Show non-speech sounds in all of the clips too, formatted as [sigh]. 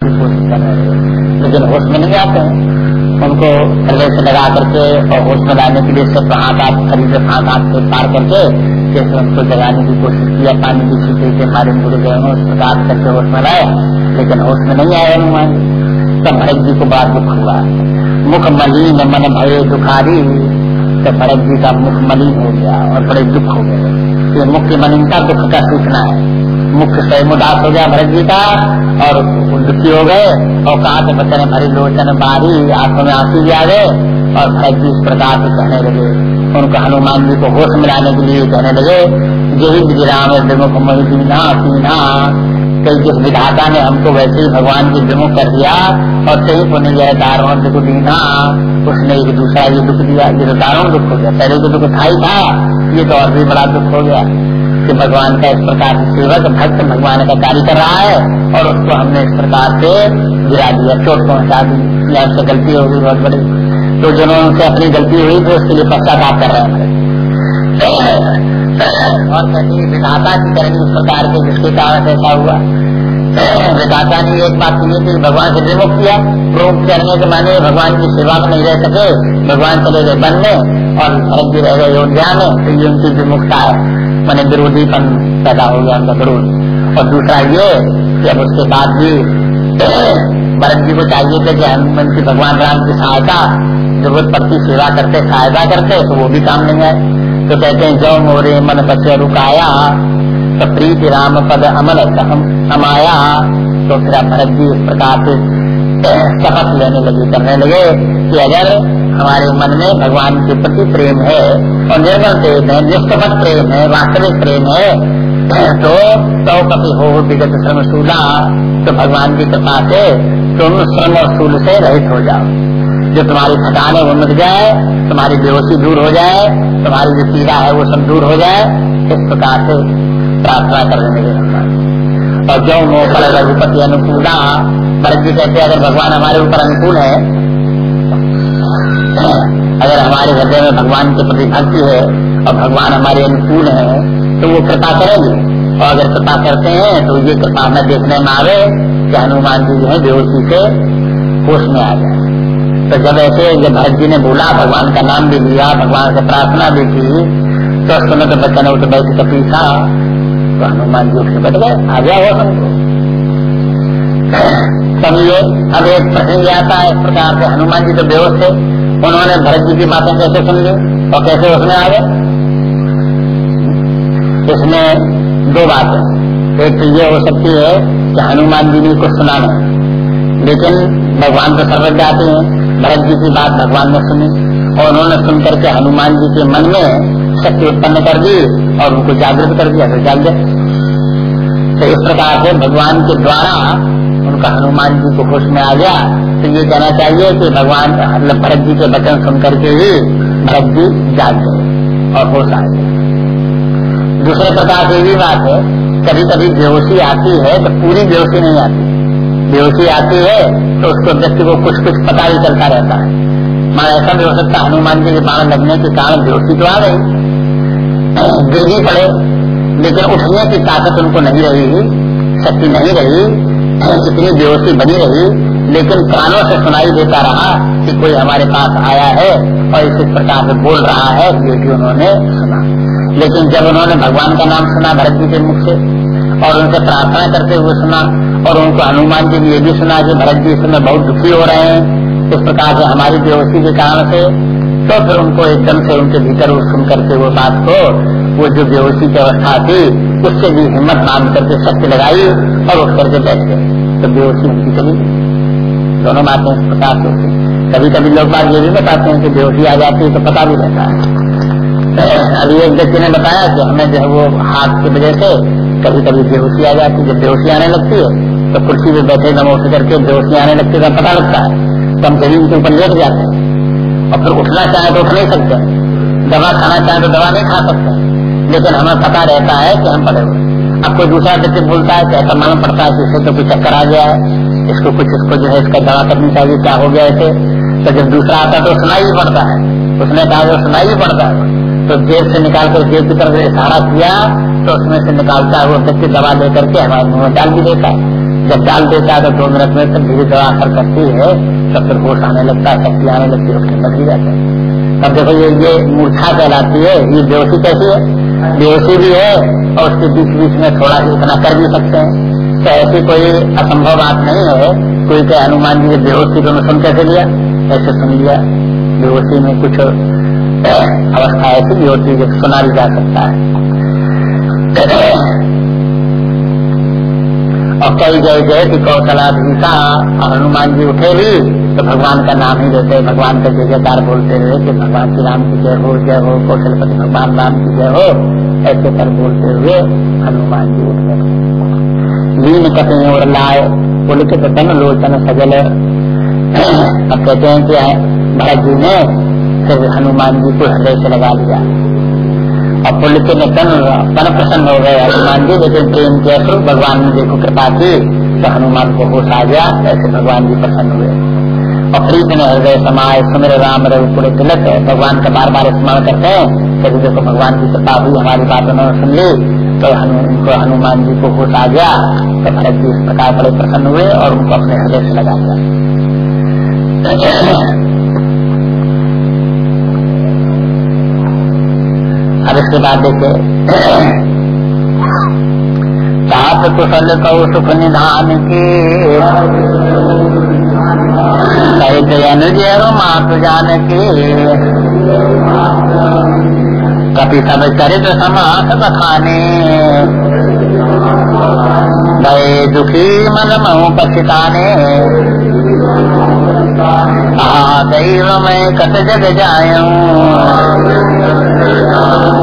कोशिश कर रहे हैं लेकिन होश में नहीं आते हैं। उनको थल्ले से लगा करके और होश में लाने के लिए सिर्फ़ हाथ हाथ खरीद हाथ हाथ से पार करके जैसे उनको जगाने की कोशिश किया, पानी की छीटे के मारे मुड़े गए उस प्रकार करके होश में लाए, लेकिन होश में नहीं आए हनुमान। तब भरत जी को बड़ा दुख हुआ। मुख मलिन मन भय दुखारी। तो भरत जी का मुख मलिन हो गया और बड़े दुख हो गए। ये मुख्य मलिनता दुख का सूचना है। मुख्य स्वयं उदास हो गया भरत जी का, और दुखी हो गए, और कहा तो बचन भरी लोचन बारी, आँखों में आँसू भी आ गए, और भरत जी इस प्रकार से कहने लगे। उनको हनुमान जी को होश मिलाने के लिए कहने लगे यही विराम विमुख मोहिना पीना कई जिस विधाता ने हमको वैसे ही भगवान की विमुख कर दिया, और कहीं को नहीं गया दारों दुख दीना उसने एक दूसरा ये दुख दिया, ये तो दारों दुख हो गया, पहले तो दुख था ही था, ये तो और भी बड़ा दुख हो गया। कि भगवान का इस प्रकार से सेवक, भक्त भगवान का कार्य कर रहा है और उसको हमने इस प्रकार से गिरा दिया। चोट पहुँचा दी या उससे गलती हो गई, बहुत बड़ी। तो जिन्होंने अपनी गलती हुई तो उसके लिए पश्चाताप कर रहे हैं। और विधाता की करेंगे इस प्रकार के जिसके कारण ऐसा हुआ। विधाता ने एक बात सुनी थी भगवान से विमुख किया। प्रोम करने के माने भगवान की सेवा में नहीं रह सके। भगवान चले गए वन में और भरत जी रह गए अयोध्या में तो ये उनकी विमुखता है। मैंने विरोधीपन पैदा हो गया उनका विरोध। और दूसरा ये कि अब उसके बाद भी भरत जी को चाहिए थे कि हनुमान की भगवान राम की सहायता, ज़रूरत पड़ती, सेवा करते, सहायता करते तो वो भी काम नहीं है तो कहते हैं जो मोरे मन बचे रुकाया तो प्रीति राम पद अमल हम तो फिर भरत जी इस प्रकार से शपथ लेने लगे करने लगे कि अगर हमारे मन में भगवान के प्रति प्रेम है और निर्मल प्रेम है निष्कपट प्रेम है वास्तविक प्रेम है तो सौ कपि हो विगत श्रम सूला तो भगवान की कृपा से तुम श्रम और सूल से रहित हो जाओ जो तुम्हारी थकान है वो मिट जाए तुम्हारी बेहोशी दूर हो जाए तुम्हारी जो पीड़ा है वो सब दूर हो जाए इस प्रकार से प्रार्थना करने लगे और जो मोह रघुपति अनुकूला भरत जी कहते अगर भगवान हमारे ऊपर अनुकूल है, अगर हमारे हृदय में भगवान के प्रति भक्ति है और भगवान हमारे अनुकूल है तो वो कृपा करेंगे। और अगर कृपा करते हैं तो ये कृपा हमें देखने में आवे कि हनुमान जी जो है बेहोशी से होश में आ जाए तो जब ऐसे जब भरत जी ने बोला, भगवान का नाम भी लिया, भगवान से प्रार्थना भी की तो समय तो बच्चा ने उठ बैठ के पीछा तो हनुमान जी उठ बैठ गए, आ गया वो हमको ये अब एक प्रसंग आता है इस प्रकार से हनुमान जी तो बेहोश थे। उन्होंने भरत जी की बातें कैसे सुन ली और कैसे उसमें आ गए इसमें दो बातें एक तो ये हो सकती है कि हनुमान जी ने कुछ सुना नहीं। लेकिन भगवान तो सर्वज्ञ जाते हैं। भरत जी की बात भगवान ने सुनी और उन्होंने सुन करके हनुमान जी के मन में शक्ति उत्पन्न कर दी और उनको जागृत कर दिया जाग गए। तो इस प्रकार से भगवान के द्वारा उनका हनुमान जी को होश में आ गया तो ये कहना चाहिए कि भगवान मतलब भरत जी के वचन सुन करके ही भरत जी जाग गए और होश आ गए। दूसरे प्रकार से भी बात है कभी कभी बेहोशी आती है तो पूरी बेहोशी नहीं आती। बेहोशी आती है तो उसको व्यक्ति को कुछ कुछ पता ही चलता रहता है। मान ऐसा भी हो सकता हनुमान जी के बाण लगने के कारण बेहोशी तो आ गई। गिर भी पड़े, लेकिन उठने की ताकत उनको नहीं रही, शक्ति नहीं रही इतनी बेहोशी बनी रही, लेकिन कानों से सुनाई देता रहा कि कोई हमारे पास आया है और इस प्रकार से बोल रहा है ये भी उन्होंने सुना। लेकिन जब उन्होंने भगवान का नाम सुना, भरत जी के मुख से, और उनसे प्रार्थना करते हुए सुना, और उनको हनुमान जी ने भी सुना कि भरत जी इस समय बहुत दुखी हो रहे हैं, इस प्रकार से हमारी बेहोशी के कारण से तो फिर उनको एकदम से उनके भीतर सुन करके वो बात को वो जो बेहोशी की अवस्था थी उससे भी हिम्मत बाँध करके शक्ति लगाई और उठ करके बैठ। गए तो बेहोशी उनकी चली दोनों बातें इस प्रकार से कभी कभी लोग बात ये भी बताते हैं कि बेहोशी आ जाती है तो पता भी रहता है। अभी एक व्यक्ति ने बताया कि हमें जो है वो हाथ की वजह से कभी कभी बेहोशी आ जाती है। जब बेहोशी आने लगती है तो कुर्सी पे बैठे नमो करके बेहोशी आने लगती है तो पता लगता है तो हम ज़मीन के ऊपर लेट जाते हैं और फिर उठना चाहे तो उठ नहीं सकते। दवा खाना चाहे तो दवा नहीं खा सकते। लेकिन हमें पता रहता है कि हम पढ़े हुए अब कोई दूसरा व्यक्ति बोलता है ऐसा मालूम पड़ता है कि इसे तो कोई चक्कर आ गया है। इसको कुछ, इसको जो है इसका दवा करनी चाहिए, क्या हो गया इसे? तो जब दूसरा आता है तो सुनाई ही पड़ता है। उसने कहा जो सुनाई ही पड़ता है। तो जेब से निकाल कर जेब की तरफ़ इशारा किया तो उसमें से निकालता है वो व्यक्ति दवा लेकर के हमारे मुँह में डाल भी देता है। जब डाल देता है तो दो मिनट में तब धीरे धीरे असर करती है, तब फिर होश आने लगता है, शक्ति आने लगती है, उसके बदली जाते हैं। तब देखो ये ये मूर्छा कहलाती है, ये बेहोशी कैसी है? बेहोशी भी है और उसके बीच बीच में थोड़ा इतना कर भी सकते हैं। तो ऐसी कोई असंभव बात नहीं है। कोई के हनुमान जी ने बेहोशी को सुन कैसे लिया? ऐसे सुन लिया। बेहोशी में कुछ अवस्था ऐसी भी होती है जब सुना भी जा सकता है। और कई जय जय की कौशलाधीशा और हनुमान जी उठे भी तो भगवान का नाम ही लेते भगवान का जय जयकार बोलते हुए कि भगवान श्री राम की जय हो जय हो, कौशलपति भगवान राम की जय हो, ऐसे कर बोलते हुए हनुमान जी उठ गए। लीन कटे और लाए बोले के तन लोचन सजल। अब कहते हैं कि भरत जी ने फिर हनुमान जी को हृदय से लगा लिया और पुलिस में तन तन प्रसन्न हो गए हनुमान जी लेकिन प्रेम के अश्रु भगवान ने देखो कृपा की तो हनुमान को होश आ गया, ऐसे भगवान जी प्रसन्न हुए। और प्रीत ने हृदय समाये, सुमिर राम रवि तिलक भगवान का बार बार स्मरण करते हैं कभी देखो भगवान की कृपा हुई, हमारी बात उन्होंने सुन ली तो उनको हनुमान जी को होश आ गया तो भरत जी इस प्रकार बड़े प्रसन्न हुए और उनको अपने हृदय से लगा दिया इसके बाद देखे सात कुशल कौ सुख निधान के। अनुजय मात जान के कपि सब चरित्र समास बखाने। गए दुखी मन महु पछताने। दैव मैं कत जग जायू।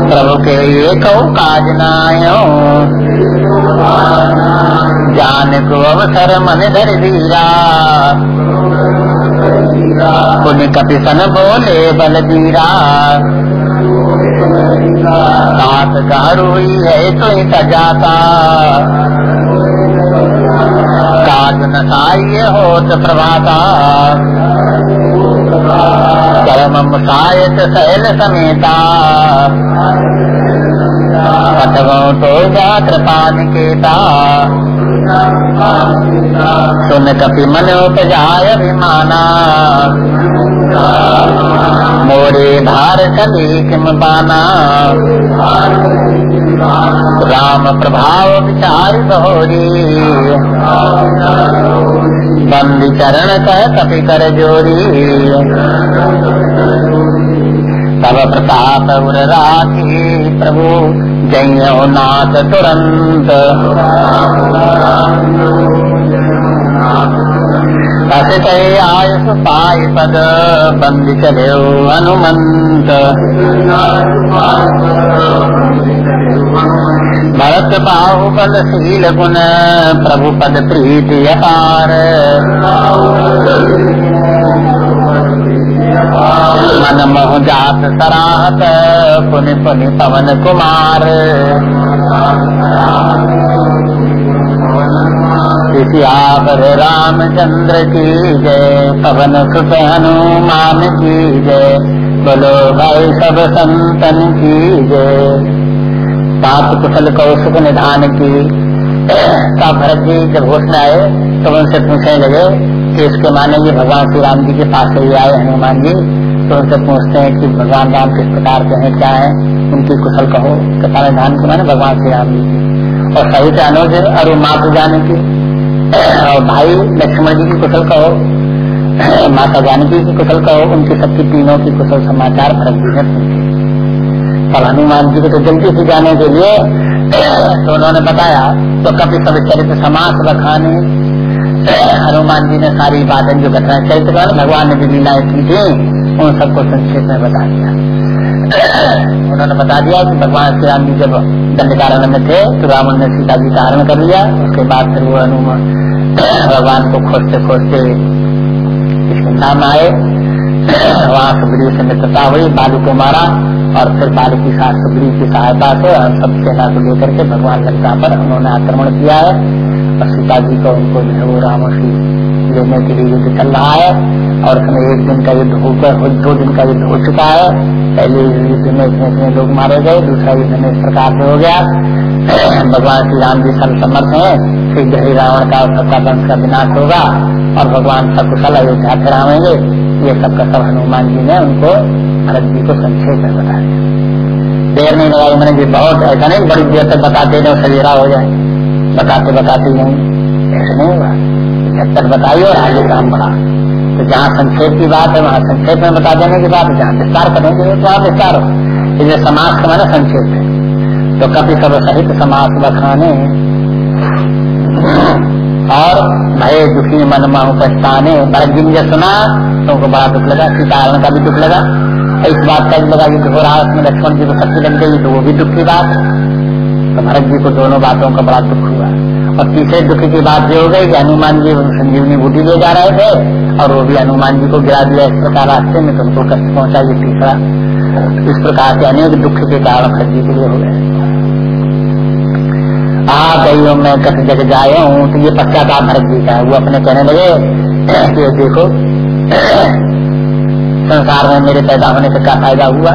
प्रभु के ये कौ काज नायो जान को अवसर मन धर धीरा कपि सन बोले बल धीरा सात गार है तो सजाता। काज न होत प्रभाता परम मुसायत शैल समेता पथगो तो जा कृपा निकेता सुन कपि मन उपजाय अभिमाना मोरे धार चली किम बाना राम प्रभाव विचार बहोरी बंदी चरण कह कपि कर जोरी। तब प्रताप उर राखी प्रभु जय नाथ तुरंत। असित आयुष पाय पद बंद चले हनुमंत भरत बाहुबल शील गुण प्रभु पद प्रीति अपार मन मोह जात सराहत पुनि पुनि पवन कुमार सियावर रामचंद्र की जय। पवन सुत हनुमान की जय। बोलो भाई सब संतन की जय। पाप कुशल कौशुक निधान की। का भरत जी जब घोषणा आए तो उनसे पूछने लगे कि इसके माने ये भगवान श्री राम जी के पास ही आए हनुमान जी। तो उनसे पूछते हैं कि भगवान राम किस प्रकार के हैं, क्या है? उनकी कुशल कहो कथा निधान के माने भगवान श्री राम जी की। और सही से अनुज और मात जाने की। और भाई, लक्ष्मण जी की कुशल कहो, माता जानकी की कुशल कहो, उनकी सबकी तीनों की कुशल समाचार भरत जी ने जी को तो जल्दी से जाने के लिए तो उन्होंने बताया तो कभी सब चरित्र समास बखाने हनुमान जी ने सारी बातें जो घटना चरित्र भगवान ने जो लीलाएँ की थी, उन सबको संक्षेप में बता दिया। उन्होंने बता दिया कि भगवान श्री राम जी जब दंडकारण में थे तो रावण ने सीता जी का हरण कर लिया। उसके बाद फिर वो हनुमान [coughs] भगवान को खोजते खोजते नाम आए। [coughs] वहाँ सुग्रीव से मित्रता हुई, बालू को मारा और फिर बालू की साथ सुग्रीव की सहायता से और सब सेना को लेकर के भगवान लंका पर उन्होंने आक्रमण किया है। सीता जी को उनको जो है वो रावण की लेने के लिए युद्ध चल रहा है और उसमें एक दिन का युद्ध होकर दो दिन का युद्ध हो चुका है। पहले युद्ध में इतने इतने लोग मारे गए, दूसरा युद्ध में इस प्रकार से हो गया। [clears throat] भगवान श्री राम जी सब समर्थ है शीघ्र ही रावण का सबका वंश का विनाश होगा और भगवान सकुशल अयोध्या फिरावेंगे ये सबका सब हनुमान जी ने उनको भरत जी को संक्षेप में बताया। देर नहीं लगाई मैंने जी, बहुत ऐसा नहीं, बड़ी देर तक बताते सवेरा हो जाए। बताते बताते नहीं। ऐसे नहीं हुआ। झटपट बताइए और आगे काम बढ़ा तो जहाँ संक्षेप की बात है, वहाँ संक्षेप में बता देने की बात जहाँ विस्तार करेंगे तो वहाँ विस्तार हो। इसलिए समाज का मैंने संक्षेप है। तो कभी सब सहित समाज बखाने और भय, दुखी मन माहू पछताने। भरत जी ने सुना तो उनको बड़ा दुख लगा। सीतारण का भी दुख लगा। इस बात का भी लगा कि रहा उसमें लक्ष्मण जी को शक्ति लग गई तो वो भी दुख की बात। तो भरत जी को दोनों बातों का बड़ा दुख हुआ। और तीसरे दुख की बात ये हो गई कि हनुमान जी संजीवनी बूटी ले जा रहे थे और वो भी हनुमान जी को गिरा दिया। इस प्रकार रास्ते में तुमको कष्ट पहुँचा, ये तीसरा। इस प्रकार से अनेक दुख के कारण भरत जी के लिए हो गए। आ गई मैं कट जग जाए हूँ। तो ये पश्चाताप भरत जी का वो अपने कहने लगे, कि देखो, संसार में मेरे पैदा होने से क्या फ़ायदा हुआ?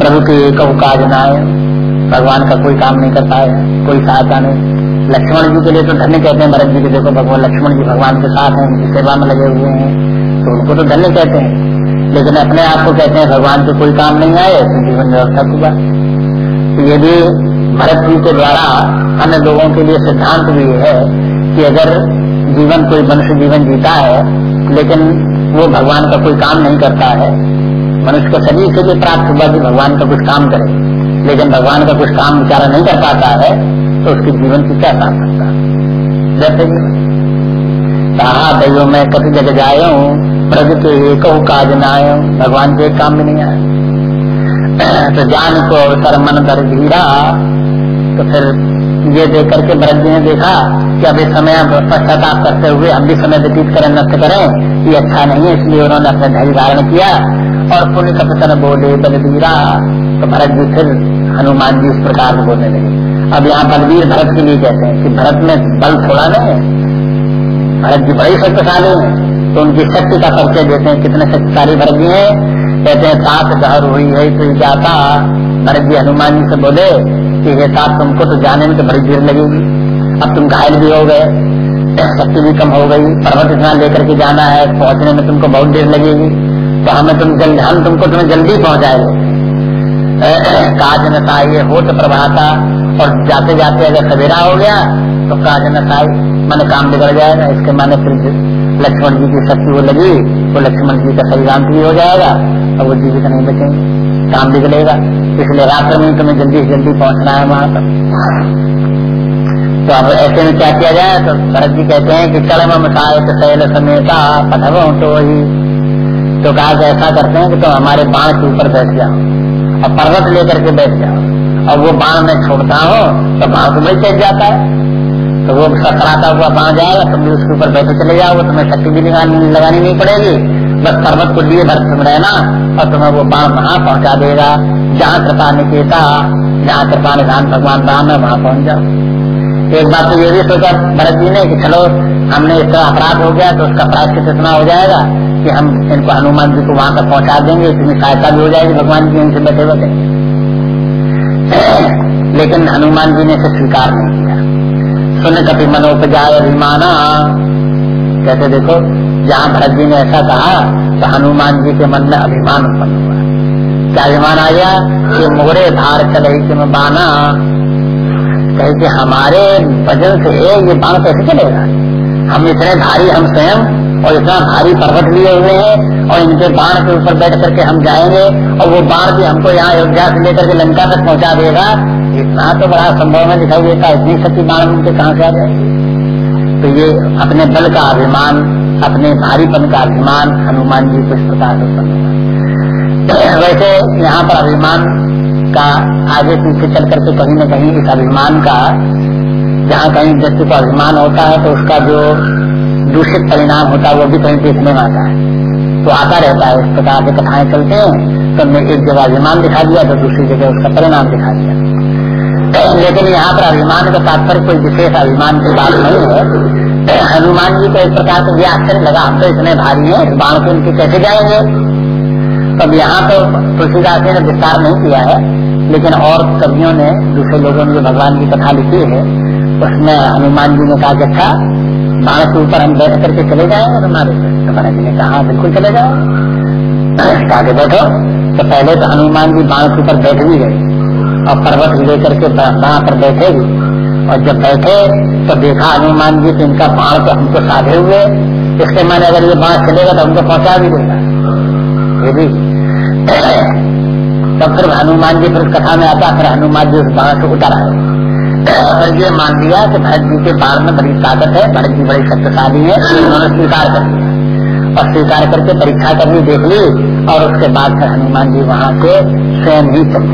प्रभु के एक काज न आए। भगवान का कोई काम नहीं कर पाए कोई सहायता नहीं। लक्ष्मण जी के लिए तो धन्य कहते हैं, भरत जी के देखो भगवान लक्ष्मण जी भगवान के साथ हैं, उनकी सेवा में लगे हुए हैं तो उनको तो धन्य कहते हैं। लेकिन अपने आप को कहते हैं, भगवान के कोई काम नहीं आए तो जीवन व्यवस्था हुआ। तो ये भी भरत जी के द्वारा अन्य लोगों के लिए सिद्धांत भी है कि अगर जीवन कोई मनुष्य जीवन जीता है, लेकिन वो भगवान का कोई काम नहीं करता है, मनुष्य को शरीर से भी प्राप्त हुआ कि भगवान का कुछ काम करे। लेकिन भगवान का कुछ काम बेचारा नहीं कर पाता है तो उसके जीवन की क्या सार्थकता? जैसे कहा दैव मैं कभी जगह हूँ प्रभु के एक काज न आए भगवान के एक काम में नहीं आया। [clears throat] तो जान को अवसर मन दर धीरा तो फिर ये देख करके भरत जी ने देखा कि अभी समय पश्चाताप करते हुए हम भी समय व्यतीत करें, नष्ट करें। ये अच्छा नहीं है, इसलिए उन्होंने अपने धैर्य धारण किया और पुण्य कपतन बोले बलवीरा तो भरत जी फिर हनुमान जी इस प्रकार से बोलने लगे। अब यहाँ बलवीर भरत के लिए कहते हैं कि भरत में बल थोड़ा नहीं है। भरत जी बड़ी शक्तिशाली है तो उनकी शक्ति का परिचय देते हैं। कितने शक्तिशाली भरत जी है। कहते हैं, सात जहर हुई है तो जाता। भरत जी हनुमान जी से बोले कि ये साथ तुमको तो जाने में तो बड़ी देर लगेगी। अब तुम घायल भी हो गए, शक्ति भी कम हो गई। पर्वत इतना लेकर के जाना है, पहुँचने में तुमको बहुत देर लगेगी। तो हमें तुम जल्द, हम तुमको तुम्हें जल्दी पहुंचाएँगे। काज नसाई हो तो प्रभाता, और जाते जाते अगर सवेरा हो गया तो काज नसाई मन काम बिगड़ जाएगा इसके माने फिर लक्ष्मण जी की शक्ति वो लगी तो लक्ष्मण जी का शरीरांत भी हो जाएगा, और वो जीवित नहीं बचेंगे, काम बिगड़ेगा। इसलिए रात्र में तुम्हें जल्दी जल्दी पहुँचना है वहाँ पर। तो अब ऐसे में क्या किया जाए तो भरत जी कहते हैं कि कलम मसायत शैल समेता पधव तो वही तो कहा ऐसा करते हैं कि तुम तो हमारे बाढ़ के ऊपर बैठ जाओ। और पर्वत लेकर के बैठ जाओ। और वो बाण में छोड़ता हूँ तो बाण तुम्हें चल जाता है। तो वो सकराता हुआ बाण जाएगा, तुम भी उसके ऊपर बैठे चले जाओगे, तुम्हें शक्ति भी लगानी नहीं पड़ेगी। बस पर्वत को लिए भर तुम रहना, और तुम्हें वो बाण वहाँ पहुँचा देगा। जहाँ कृपा निकेता, जहाँ कृपा निधान भगवान राम है, वहाँ पहुँच जाओ। एक बात तो ये भी सोचा, भरत जी ने कि चलो, हमने इसका अपराध हो गया तो उसका प्रायश्चित इतना हो जाएगा। कि हम इनको हनुमान जी को वहाँ तक पहुँचा देंगे, इतनी सहायता भी हो जाएगी भगवान जी इनसे बैठे बैठे। लेकिन हनुमान जी ने इसे स्वीकार नहीं किया। सुन कभी मनोपजाय अभिमाना। कहते देखो, जहाँ भरत जी ने ऐसा कहा तो हनुमान जी के मन में अभिमान उत्पन्न हुआ। क्या अभिमान आ गया? कि मोरे धार चले कि मैं बाना। कहे कि हमारे वज़न से ये बाण कैसे चलेगा? हम इतने भारी हम स्वयं और इतना भारी पर्वत लिए हुए हैं और इनके बाढ़ के ऊपर बैठ करके हम जाएँगे और वो बाढ़ भी हमको यहाँ अयोध्या से लेकर के लंका तक पहुँचा देगा। इतना तो बड़ा संभव में दिखाई देता इतनी शक्ति बाण उनके कहाँ से आ जाएगी? तो ये अपने बल का अभिमान, अपने भारीपन का अभिमान हनुमान जी को इस प्रकार से वैसे यहाँ पर अभिमान का आगे पीछे चल करके कहीं न कहीं इस अभिमान का, जहाँ कहीं व्यक्ति को अभिमान होता है तो उसका जो दूषित परिणाम होता है, वो भी कहीं देखने में आता है। तो आता रहता है, इस प्रकार से कथाएँ चलते हैं। तो हमने एक जगह अभिमान दिखा दिया तो दूसरी जगह उसका परिणाम दिखा दिया। लेकिन यहाँ पर अभिमान का तात्पर्य कोई विशेष अभिमान की बात नहीं है। हनुमान जी को इस प्रकार से यह आश्चर्य लगा, हम तो इतने भारी हैं बाण को इनके कैसे जाएँगे? तब यहाँ तो तुलसीदास जी ने विस्तार नहीं किया है, लेकिन और कवियों ने, दूसरे लोगों ने जो भगवान की कथा लिखी है, उसमें हनुमान जी ने कहा कि अच्छा बाण के ऊपर हम बैठ करके चले जाएँगे हमारे तो महाराज जी ने कहा, बिल्कुल चले जाओ। के बैठो। तो पहले तो हनुमान जी बाण के ऊपर बैठ भी गए और पर्वत लेकर के वहाँ पर बैठे भी। और जब बैठे तो देखा हनुमान जी तो इनका बाण तो हमको साधे हुए। इसके माने अगर ये बाढ़ चलेगा तो हमको पहुँचा भी देगा। ये भी। तब फिर हनुमान जी फिर कथा में आता, फिर हनुमान जी उस बाढ़ से उतर। आए और ये मान लिया कि भरत जी के बाण में बड़ी ताकत है भरत जी बड़ी शक्तिशाली है उन्होंने स्वीकार कर लिया। और स्वीकार करके परीक्षा करनी देख ली, और उसके बाद फिर हनुमान जी वहाँ से स्वयं ही चल।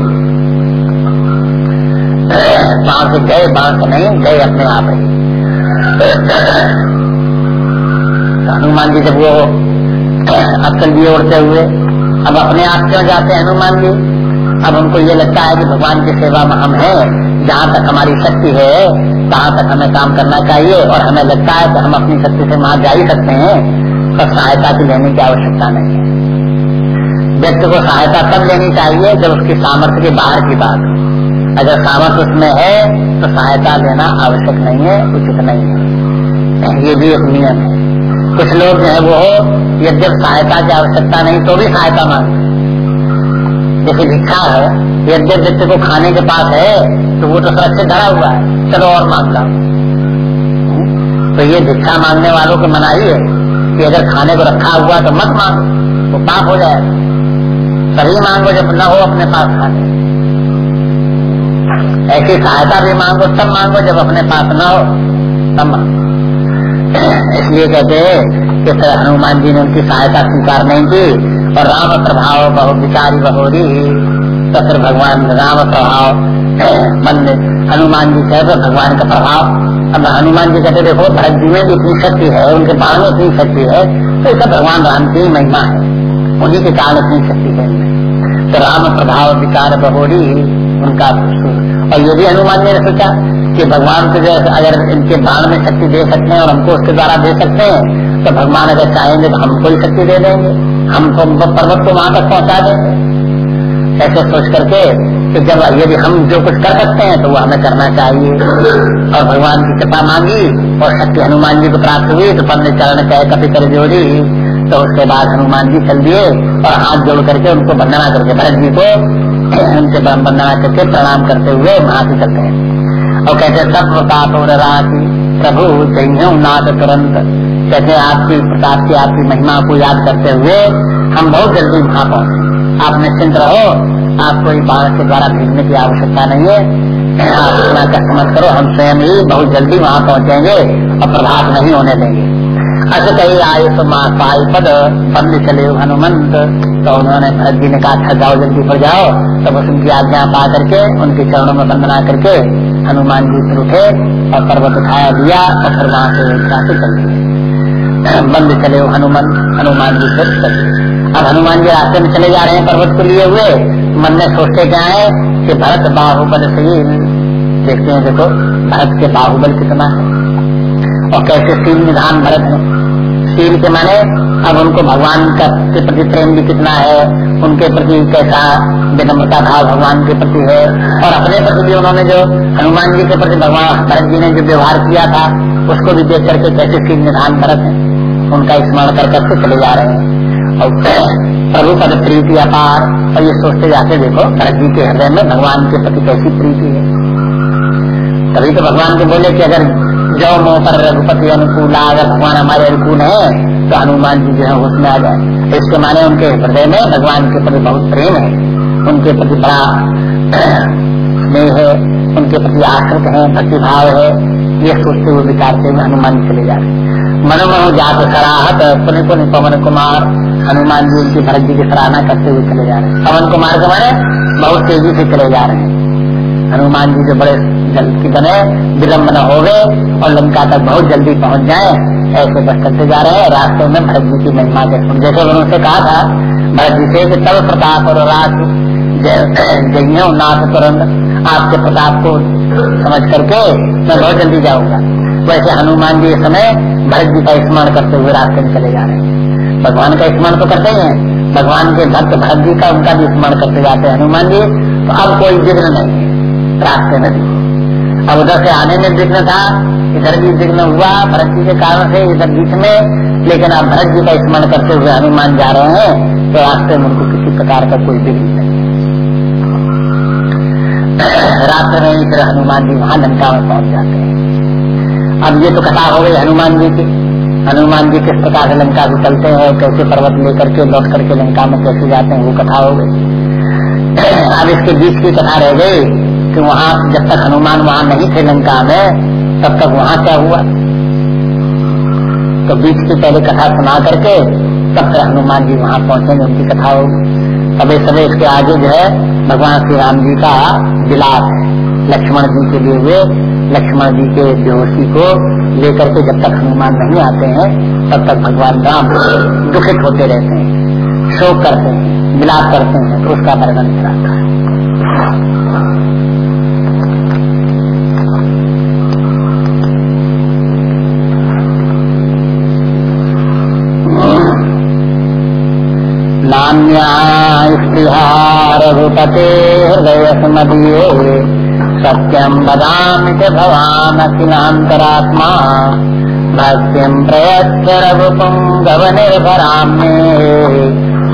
वहाँ से गए बाण से नहीं, गए अपने आप ही हनुमान जी जब वो अक्ल दिए उड़ते हुए, अब अपने आप क्यों जाते हैं हनुमान जी? अब उनको ये लगता है कि भगवान की सेवा में हम हैं जहाँ तक हमारी शक्ति है, तहाँ तक हमें काम करना चाहिए और हमें लगता है कि हम अपनी शक्ति से वहाँ जा ही सकते हैं तो सहायता की लेने की आवश्यकता नहीं है। व्यक्ति को सहायता तब लेनी चाहिए जब उसकी सामर्थ्य के बाहर की बात हो। अगर सामर्थ्य उसमें है तो सहायता लेना आवश्यक नहीं है, उचित नहीं है। ये भी एक नियम है। कुछ लोग जो है वो यद्यप सहायता की आवश्यकता नहीं तो भी सहायता मांगते जैसे भिक्षा है यद्यप व्यक्ति को खाने के पास है तो वो तो सुरक्षित धरा हुआ है। चलो और मांग लो तो ये भिक्षा मांगने वालों की मनाही है कि अगर खाने को रखा हुआ तो मत मांगो, वो पाप हो जाए। सभी मांगो जब न हो अपने पास खाने। ऐसी सहायता भी मांगो, तब मांगो जब अपने पास न हो, तब मांगो। इसलिए कहते हैं कि हनुमान जी ने उनकी सहायता स्वीकार नहीं की और राम प्रभाव बहु विचारी बहोरी। तो फिर भगवान राम प्रभाव। मन हनुमान जी कहे भगवान का प्रभाव। अब हनुमान जी कहते देखो, भरत जी में इतनी शक्ति है, उनके बाण में इतनी शक्ति है तो इसका भगवान राम की महिमा है। उन्हीं के कारण इतनी शक्ति है। तो राम प्रभाव विकार बहोरी, उनका और ये भी हनुमान ने सोचा कि भगवान को जो अगर इनके बाण में शक्ति दे सकते हैं और हमको उसके द्वारा दे सकते हैं तो भगवान अगर चाहेंगे तो हमको ही शक्ति दे देंगे। हम तो पर्वत को वहाँ तक पहुँचा देंगे। ऐसे सोच करके कि जब यदि हम जो कुछ कर सकते हैं तो वो हमें करना चाहिए। और भगवान की कृपा मांगी और शक्ति हनुमान जी को प्राप्त हुई तो पन्ने चरण कहे कभी कर जोड़ी। तो उसके बाद हनुमान जी चल दिए और हाथ जोड़ करके उनको वंदना करके भरत जी को [clears throat] उनसे वंदना करके प्रणाम करते हुए वहाँ से चलते हैं। और कहते सब प्रताप और राशि प्रभु नाद तुरंत। कहते आपकी, प्रताप की आपकी महिमा को याद करते हुए हम बहुत जल्दी वहाँ पहुँचे। आप निश्चिंत रहो, आपको बाढ़ के द्वारा भेजने की आवश्यकता नहीं है। आप इतना कष्ट मत करो, हम स्वयं ही बहुत जल्दी वहाँ पहुँचेंगे और प्रभाव नहीं होने देंगे। अच्छा कही आए तो माँ पाई पद बंद चले हनुमंत तो उन्होंने भरत जी ने कहा अच्छा जाओ, जल्दी पर जाओ। तब उस उनकी आज्ञा पा करके, उनके चरणों में वंदना करके हनुमान जी फिर उठे और पर्वत उठाया दिया और फिर वहाँ से चल बंद चले हनुमान हनुमान जी फिर चले अब हनुमान जी रास्ते में चले जा रहे हैं पर्वत को लिए हुए। मन में सोचते क्या है कि भरत बाहुबल से देखते हैं, देखो, भरत के बाहुबल कितना है। और कैसे सील निधान भरत है। सील के माने, अब उनको भगवान का के प्रति प्रेम भी कितना है, उनके प्रति कैसा विनम्रता भाव भगवान के प्रति है। और अपने प्रति भी उन्होंने जो हनुमान जी के प्रति भगवान भरत जी ने जो व्यवहार किया था, उसको भी देख करके कैसे सील निधान भरत है, उनका स्मरण कर करके चले जा रहे हैं। और [clears throat] प्रभु पद प्रीति अपार। और ये सोचते जाते देखो, भरत जी के हृदय में भगवान के प्रति कैसी प्रीति है। तभी तो भगवान को बोले कि अगर जो मोह पर रघुपति अनुकूल अगर भगवान हमारे अनुकूल है तो हनुमान जी जो है उसमें आ जाए। इसके माने उनके हृदय में भगवान के प्रति बहुत प्रेम है। उनके प्रति बड़ा [clears throat] स्नेह है। उनके प्रति आश्रित है, भक्तिभाव है। ये सोचते हुए विचारते हुए हनुमान चले जा रहे हैं। मनोमनो जात सराहत, पुण्य पुण्य पवन कुमार, हनुमान जी उनकी भरत जी की सराहना करते हुए चले जा रहे हैं। पवन कुमार के माने बहुत तेज़ी से चले जा रहे हैं। हनुमान जी जो बड़े जल की बने विलम्ब न हो गए और लंका तक बहुत जल्दी पहुँच जाए, ऐसे बस चलते जा रहे हैं, रास्ते में भरत जी की महिमा के जैसे उन्होंने कहा था, भरत जी से तब प्रताप और रात जय नाथ तुरंत, आपके प्रताप को समझ करके मैं बहुत जल्दी जाऊँगा। वैसे हनुमान जी इस समय भरत जी का स्मरण करते हुए रास्ते में चले जा रहे हैं। भगवान का स्मरण तो करते ही हैं, भगवान के भक्त भरत जी का उनका भी स्मरण करते जाते हैं। हनुमान जी तो अब कोई विघ्न नहीं रास्ते में अब उधर से आने में विघ्न था, इधर भी विघ्न हुआ, भरत जी के कारण से इधर बीच में, लेकिन अब भरत जी का स्मरण करते हुए हनुमान जा रहे हैं तो रास्ते में उनको किसी प्रकार का कोई विघ्न नहीं। रास्ते में फिर हनुमान जी वहाँ लंका में पहुँच जाते हैं। अब ये तो कथा हो गई हनुमान जी की। हनुमान जी किस प्रकार से लंका से चलते हैं, कैसे पर्वत लेकर के, लौट करके लंका में कैसे जाते हैं, वो कथा हो गई। अब इसके बीच की कथा रह गई। कि वहाँ जब तक हनुमान वहाँ नहीं थे लंका में, तब तक वहाँ क्या हुआ? तो बीच की पहले कथा सुना करके तब तक हनुमान जी वहाँ पहुँचेंगे उनकी कथा होगी इस समय इसके आगे जो है, भगवान श्री राम जी का विलास है लक्ष्मण जी के लिए हुए। लक्ष्मण जी के बेहोशी को लेकर के जब तक हनुमान नहीं आते हैं, तब तक भगवान राम दुखित होते रहते हैं, शोक करते हैं, विलाप करते हैं तो उसका वर्णन कराता है। नान्या रघुपते हृदय स्मदीये सत्यम बदामि च भवानखिलान्तरात्मा भक्तिं प्रयच्छ रघुपुङ्गवनिर्भराम्ये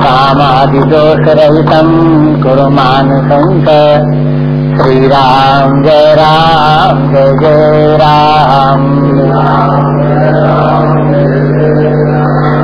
कामादिदोषरहितं कुरु मानुसंस श्रीराम जय राम, जय जय राम।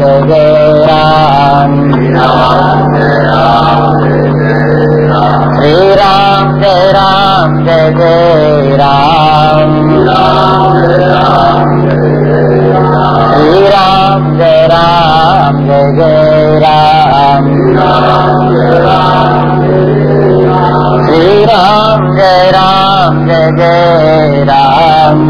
राम जय राम श्री राम जय राम जय जय राम श्री राम जय राम जय जय राम श्री राम जय राम जय जय राम